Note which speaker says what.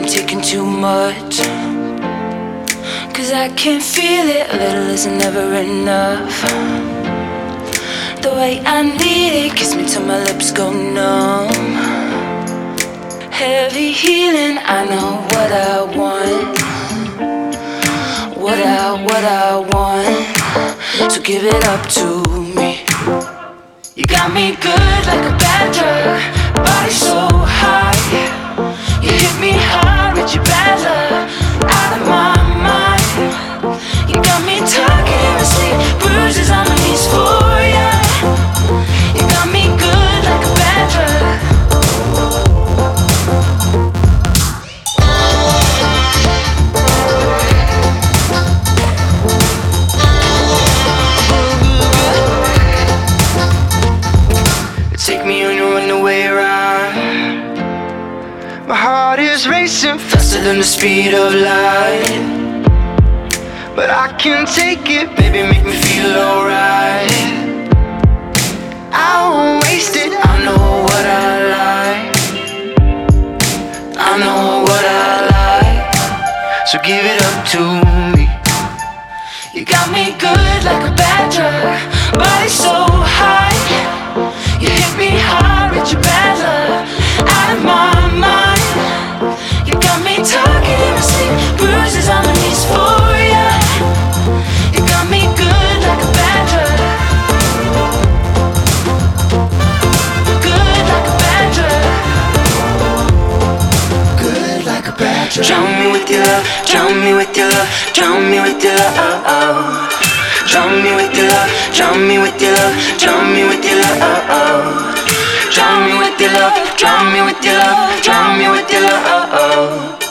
Speaker 1: I'm taking too much. Cause I can't feel it, little is never enough. The way I need it gets me till my lips go numb. Heavy healing, I know what I want. What I, what I want. So give it up to me. You got me good like a bad drug, body so My heart is racing faster than the speed of light. But I can take it, baby, make me feel alright. I won't waste it, I know what I like. I know what I like. So give it up to Drown me with your love, drown me with your love, drown me with your love. Oh, oh. Drown me with your love, drown me with your love, drown me with your love. Oh, oh. Drown me with your love, drown me with your love, drown me with your love. Oh, oh.